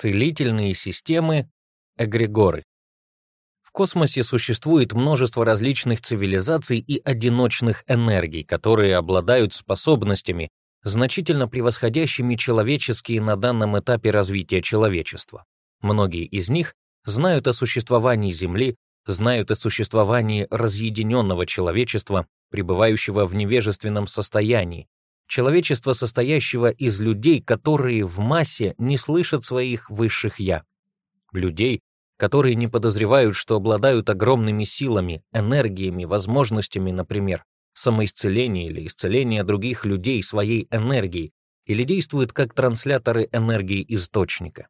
целительные системы, эгрегоры. В космосе существует множество различных цивилизаций и одиночных энергий, которые обладают способностями, значительно превосходящими человеческие на данном этапе развития человечества. Многие из них знают о существовании Земли, знают о существовании разъединенного человечества, пребывающего в невежественном состоянии, человечество, состоящего из людей, которые в массе не слышат своих высших «я». Людей, которые не подозревают, что обладают огромными силами, энергиями, возможностями, например, самоисцеления или исцеления других людей своей энергией, или действуют как трансляторы энергии источника.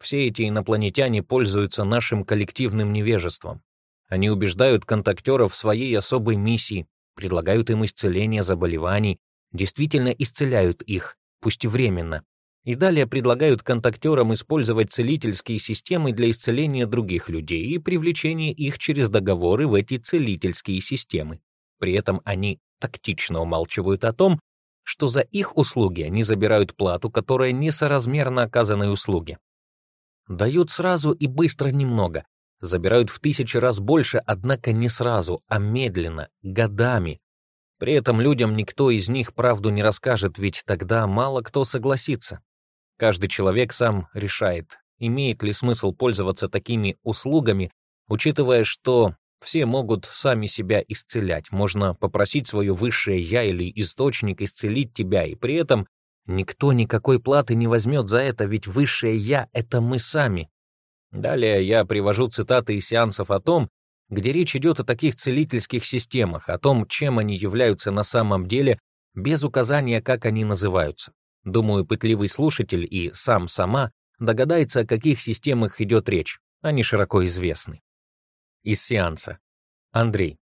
Все эти инопланетяне пользуются нашим коллективным невежеством. Они убеждают контактеров в своей особой миссии, предлагают им исцеление заболеваний, действительно исцеляют их, пусть и временно, и далее предлагают контактерам использовать целительские системы для исцеления других людей и привлечения их через договоры в эти целительские системы. При этом они тактично умалчивают о том, что за их услуги они забирают плату, которая несоразмерна оказанной услуге. Дают сразу и быстро немного, забирают в тысячи раз больше, однако не сразу, а медленно, годами, при этом людям никто из них правду не расскажет, ведь тогда мало кто согласится. Каждый человек сам решает, имеет ли смысл пользоваться такими услугами, учитывая, что все могут сами себя исцелять. Можно попросить свое высшее «я» или источник исцелить тебя, и при этом никто никакой платы не возьмет за это, ведь высшее «я» — это мы сами. Далее я привожу цитаты из сеансов о том, где речь идет о таких целительских системах, о том, чем они являются на самом деле, без указания, как они называются. Думаю, пытливый слушатель и сам сама догадается, о каких системах идет речь. Они широко известны. Из сеанса. Андрей.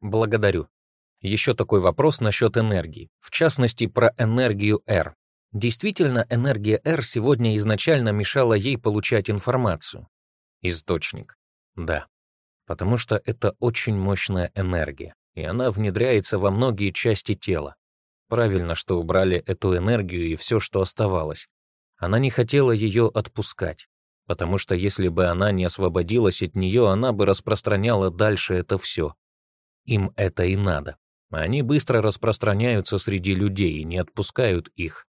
Благодарю. Еще такой вопрос насчет энергии, в частности, про энергию R. Действительно, энергия R сегодня изначально мешала ей получать информацию. Источник. Да потому что это очень мощная энергия, и она внедряется во многие части тела. Правильно, что убрали эту энергию и все, что оставалось. Она не хотела ее отпускать, потому что если бы она не освободилась от нее, она бы распространяла дальше это все. Им это и надо. Они быстро распространяются среди людей и не отпускают их.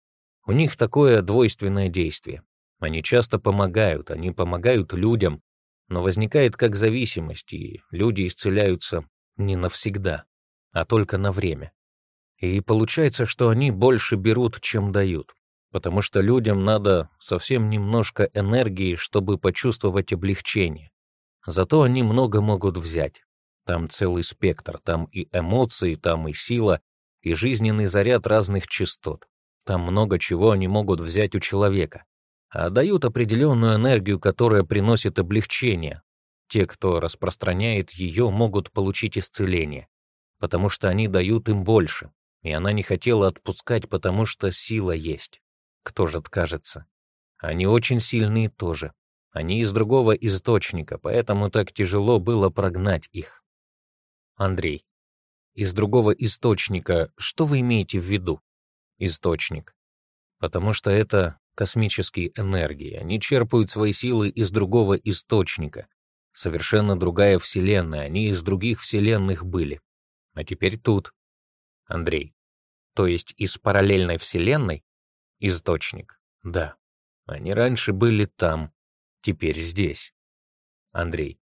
У них такое двойственное действие. Они часто помогают, они помогают людям, но возникает как зависимость, и люди исцеляются не навсегда, а только на время. И получается, что они больше берут, чем дают, потому что людям надо совсем немножко энергии, чтобы почувствовать облегчение. Зато они много могут взять. Там целый спектр, там и эмоции, там и сила, и жизненный заряд разных частот. Там много чего они могут взять у человека а дают определенную энергию, которая приносит облегчение. Те, кто распространяет ее, могут получить исцеление, потому что они дают им больше, и она не хотела отпускать, потому что сила есть. Кто же откажется? Они очень сильные тоже. Они из другого источника, поэтому так тяжело было прогнать их. Андрей. Из другого источника, что вы имеете в виду? Источник. Потому что это космические энергии. Они черпают свои силы из другого источника. Совершенно другая вселенная. Они из других вселенных были. А теперь тут. Андрей. То есть из параллельной вселенной? Источник. Да. Они раньше были там. Теперь здесь. Андрей.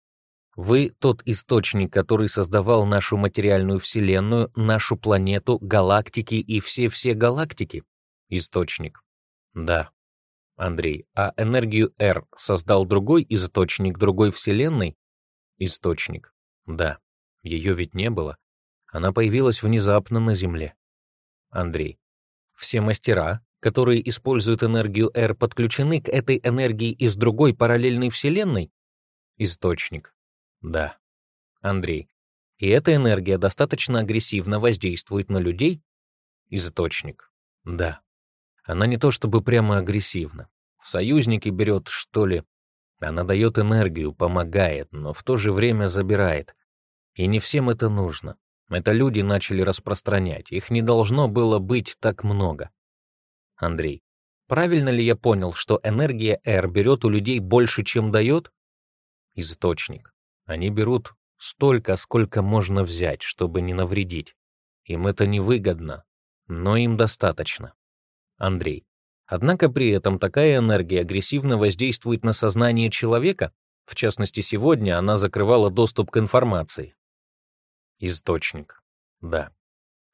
Вы тот источник, который создавал нашу материальную вселенную, нашу планету, галактики и все-все галактики? Источник. Да. Андрей, а энергию R создал другой источник другой Вселенной? Источник. Да. Ее ведь не было. Она появилась внезапно на Земле. Андрей. Все мастера, которые используют энергию R, подключены к этой энергии из другой параллельной Вселенной? Источник. Да. Андрей. И эта энергия достаточно агрессивно воздействует на людей? Источник. Да. Она не то чтобы прямо агрессивна. Союзники берет, что ли? Она дает энергию, помогает, но в то же время забирает. И не всем это нужно. Это люди начали распространять. Их не должно было быть так много. Андрей. Правильно ли я понял, что энергия R берет у людей больше, чем дает? Источник. Они берут столько, сколько можно взять, чтобы не навредить. Им это невыгодно, но им достаточно. Андрей. Однако при этом такая энергия агрессивно воздействует на сознание человека, в частности, сегодня она закрывала доступ к информации. Источник. Да.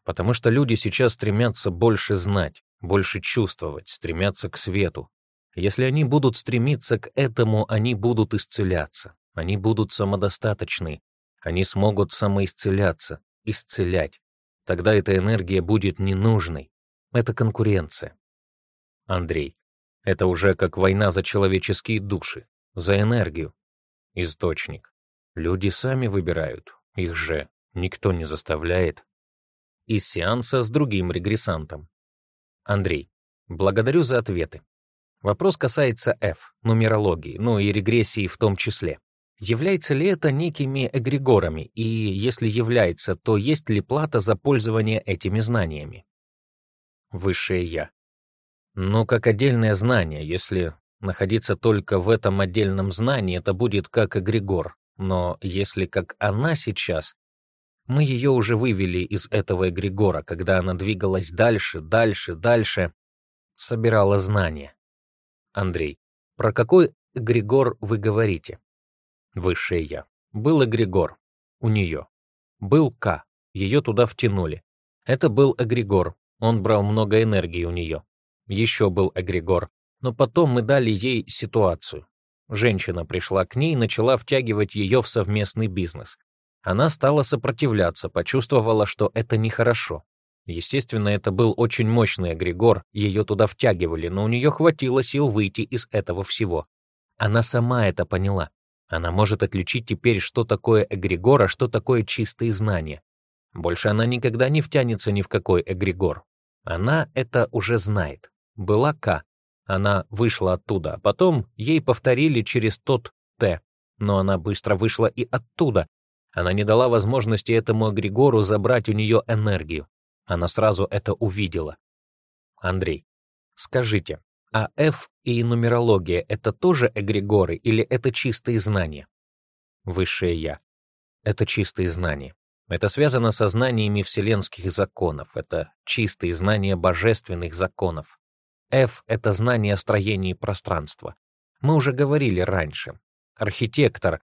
Потому что люди сейчас стремятся больше знать, больше чувствовать, стремятся к свету. Если они будут стремиться к этому, они будут исцеляться, они будут самодостаточны, они смогут самоисцеляться, исцелять. Тогда эта энергия будет ненужной. Это конкуренция. Андрей. Это уже как война за человеческие души, за энергию. Источник. Люди сами выбирают, их же никто не заставляет. Из сеанса с другим регрессантом. Андрей. Благодарю за ответы. Вопрос касается F, нумерологии, ну и регрессии в том числе. Является ли это некими эгрегорами, и если является, то есть ли плата за пользование этими знаниями? Высшее Я. Но как отдельное знание, если находиться только в этом отдельном знании, это будет как эгрегор. Но если как она сейчас, мы ее уже вывели из этого эгрегора, когда она двигалась дальше, дальше, дальше, собирала знания. Андрей, про какой эгрегор вы говорите? Высшее я. Был эгрегор. У нее. Был К. Ее туда втянули. Это был эгрегор. Он брал много энергии у нее. Еще был эгрегор, но потом мы дали ей ситуацию. Женщина пришла к ней и начала втягивать ее в совместный бизнес. Она стала сопротивляться, почувствовала, что это нехорошо. Естественно, это был очень мощный эгрегор, ее туда втягивали, но у нее хватило сил выйти из этого всего. Она сама это поняла. Она может отличить теперь, что такое эгрегор, а что такое чистые знания. Больше она никогда не втянется ни в какой эгрегор. Она это уже знает была К. Она вышла оттуда. Потом ей повторили через тот Т. Но она быстро вышла и оттуда. Она не дала возможности этому Григору забрать у нее энергию. Она сразу это увидела. Андрей, скажите, а F и нумерология — это тоже эгрегоры или это чистые знания? Высшее Я. Это чистые знания. Это связано со знаниями вселенских законов. Это чистые знания божественных законов. F — это знание о строении пространства. Мы уже говорили раньше. Архитектор,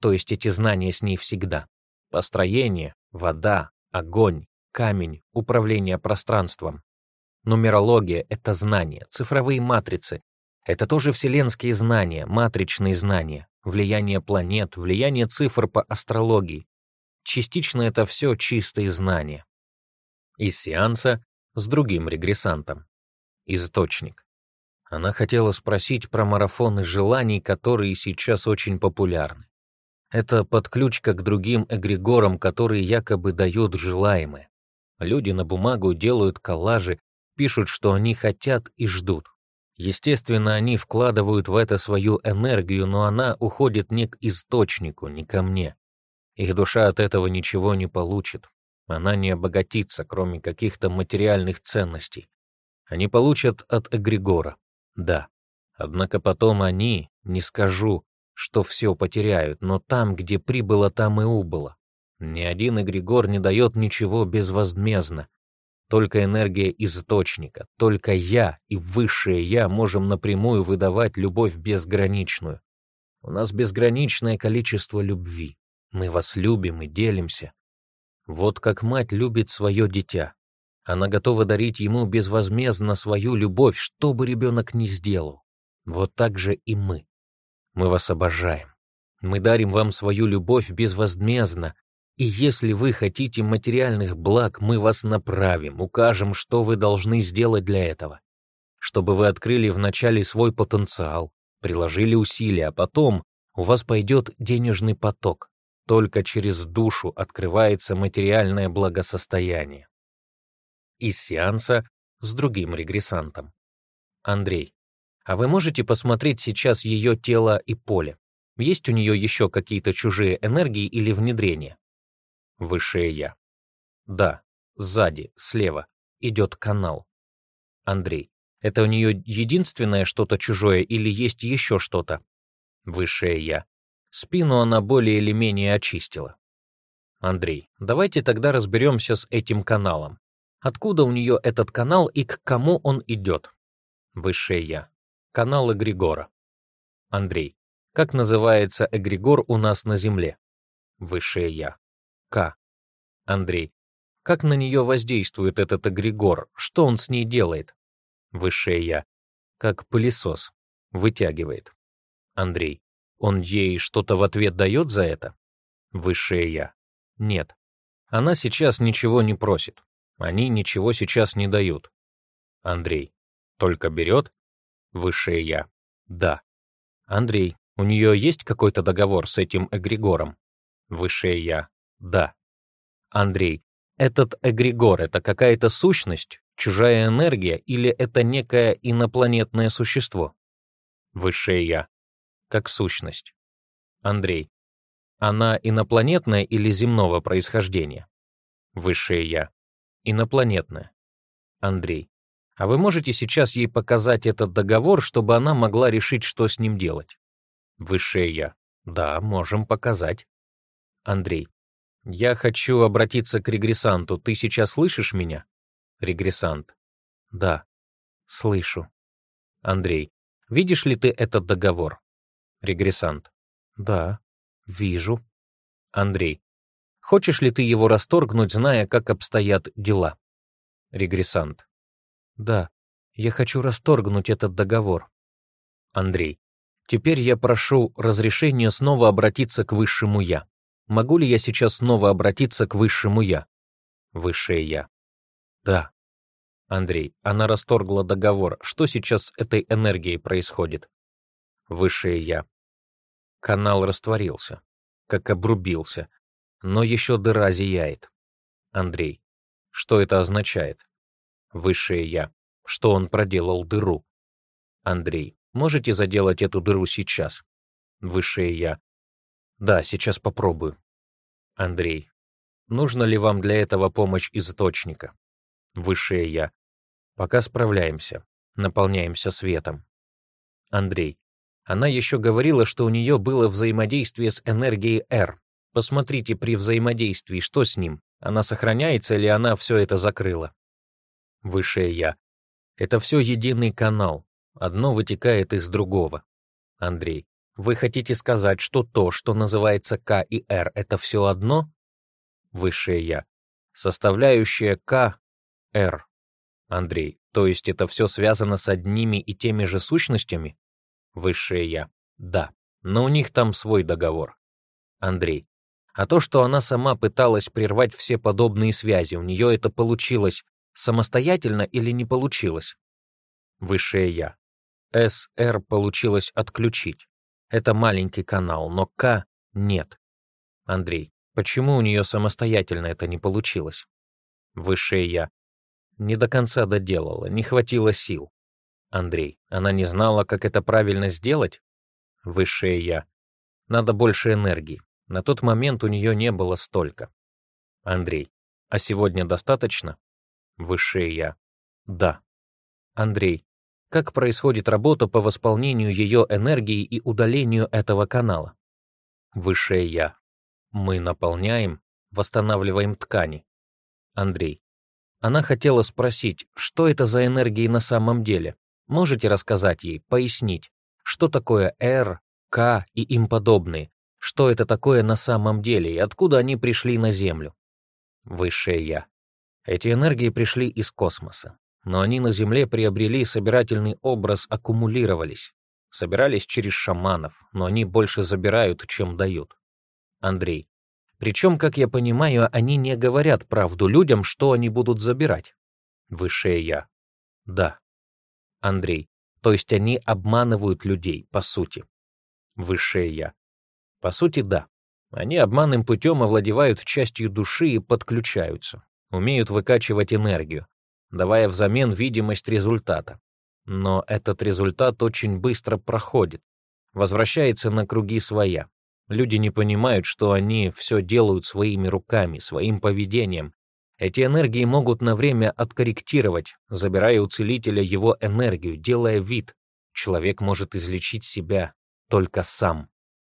то есть эти знания с ней всегда. Построение, вода, огонь, камень, управление пространством. Нумерология — это знания, цифровые матрицы. Это тоже вселенские знания, матричные знания, влияние планет, влияние цифр по астрологии. Частично это все чистые знания. Из сеанса с другим регрессантом источник. Она хотела спросить про марафоны желаний, которые сейчас очень популярны. Это подключка к другим эгрегорам, которые якобы дают желаемое. Люди на бумагу делают коллажи, пишут, что они хотят и ждут. Естественно, они вкладывают в это свою энергию, но она уходит не к источнику, не ко мне. Их душа от этого ничего не получит. Она не обогатится, кроме каких-то материальных ценностей. Они получат от эгрегора, да. Однако потом они, не скажу, что все потеряют, но там, где прибыло, там и убыло. Ни один эгрегор не дает ничего безвозмездно. Только энергия источника, только я и высшее я можем напрямую выдавать любовь безграничную. У нас безграничное количество любви. Мы вас любим и делимся. Вот как мать любит свое дитя, она готова дарить ему безвозмездно свою любовь, что бы ребенок ни сделал. Вот так же и мы. Мы вас обожаем. Мы дарим вам свою любовь безвозмездно, и если вы хотите материальных благ, мы вас направим, укажем, что вы должны сделать для этого. Чтобы вы открыли вначале свой потенциал, приложили усилия, а потом у вас пойдет денежный поток. Только через душу открывается материальное благосостояние и сеанса с другим регрессантом. Андрей, а вы можете посмотреть сейчас ее тело и поле? Есть у нее еще какие-то чужие энергии или внедрения? Высшее Я. Да, сзади, слева, идет канал. Андрей, это у нее единственное что-то чужое или есть еще что-то? Высшее Я. Спину она более или менее очистила. Андрей, давайте тогда разберемся с этим каналом. Откуда у нее этот канал и к кому он идет? Высшее Я. Канал Эгригора. Андрей. Как называется Эгригор у нас на Земле? Высшее Я. К. Андрей. Как на нее воздействует этот Эгригор? Что он с ней делает? Высшее Я. Как пылесос. Вытягивает. Андрей. Он ей что-то в ответ дает за это? Высшее Я. Нет. Она сейчас ничего не просит. Они ничего сейчас не дают. Андрей. Только берет? Высшее я. Да. Андрей. У нее есть какой-то договор с этим эгрегором? Высшее я. Да. Андрей. Этот эгрегор — это какая-то сущность, чужая энергия или это некое инопланетное существо? Высшее я. Как сущность. Андрей. Она инопланетная или земного происхождения? Высшее я инопланетная. Андрей. А вы можете сейчас ей показать этот договор, чтобы она могла решить, что с ним делать? Высшее Я. Да, можем показать. Андрей. Я хочу обратиться к регрессанту. Ты сейчас слышишь меня? Регрессант. Да, слышу. Андрей. Видишь ли ты этот договор? Регрессант. Да, вижу. Андрей. Хочешь ли ты его расторгнуть, зная, как обстоят дела? Регрессант. Да, я хочу расторгнуть этот договор. Андрей. Теперь я прошу разрешения снова обратиться к высшему я. Могу ли я сейчас снова обратиться к высшему я? Высшее я. Да. Андрей. Она расторгла договор. Что сейчас с этой энергией происходит? Высшее я. Канал растворился, как обрубился но еще дыра зияет, Андрей. Что это означает? Высшее Я. Что он проделал дыру? Андрей. Можете заделать эту дыру сейчас? Высшее Я. Да, сейчас попробую. Андрей. Нужно ли вам для этого помощь источника? Высшее Я. Пока справляемся. Наполняемся светом. Андрей. Она еще говорила, что у нее было взаимодействие с энергией R, Посмотрите при взаимодействии, что с ним. Она сохраняется или она все это закрыла? Высшее Я. Это все единый канал. Одно вытекает из другого. Андрей. Вы хотите сказать, что то, что называется К и Р, это все одно? Высшее Я. Составляющая К, Р. Андрей. То есть это все связано с одними и теми же сущностями? Высшее Я. Да. Но у них там свой договор. Андрей. А то, что она сама пыталась прервать все подобные связи, у нее это получилось самостоятельно или не получилось? Высшее Я. СР получилось отключить. Это маленький канал, но К нет. Андрей. Почему у нее самостоятельно это не получилось? Высшее Я. Не до конца доделала, не хватило сил. Андрей. Она не знала, как это правильно сделать? Высшее Я. Надо больше энергии. На тот момент у нее не было столько. Андрей. А сегодня достаточно? Высшее я. Да. Андрей. Как происходит работа по восполнению ее энергии и удалению этого канала? Высшее я. Мы наполняем, восстанавливаем ткани. Андрей. Она хотела спросить, что это за энергии на самом деле? Можете рассказать ей, пояснить, что такое R, К и им подобные, что это такое на самом деле и откуда они пришли на Землю? Высшее Я. Эти энергии пришли из космоса, но они на Земле приобрели собирательный образ, аккумулировались. Собирались через шаманов, но они больше забирают, чем дают. Андрей. Причем, как я понимаю, они не говорят правду людям, что они будут забирать. Высшее Я. Да. Андрей. То есть они обманывают людей, по сути. Высшее Я. По сути, да. Они обманным путем овладевают частью души и подключаются, умеют выкачивать энергию, давая взамен видимость результата. Но этот результат очень быстро проходит, возвращается на круги своя. Люди не понимают, что они все делают своими руками, своим поведением. Эти энергии могут на время откорректировать, забирая у целителя его энергию, делая вид. Человек может излечить себя только сам.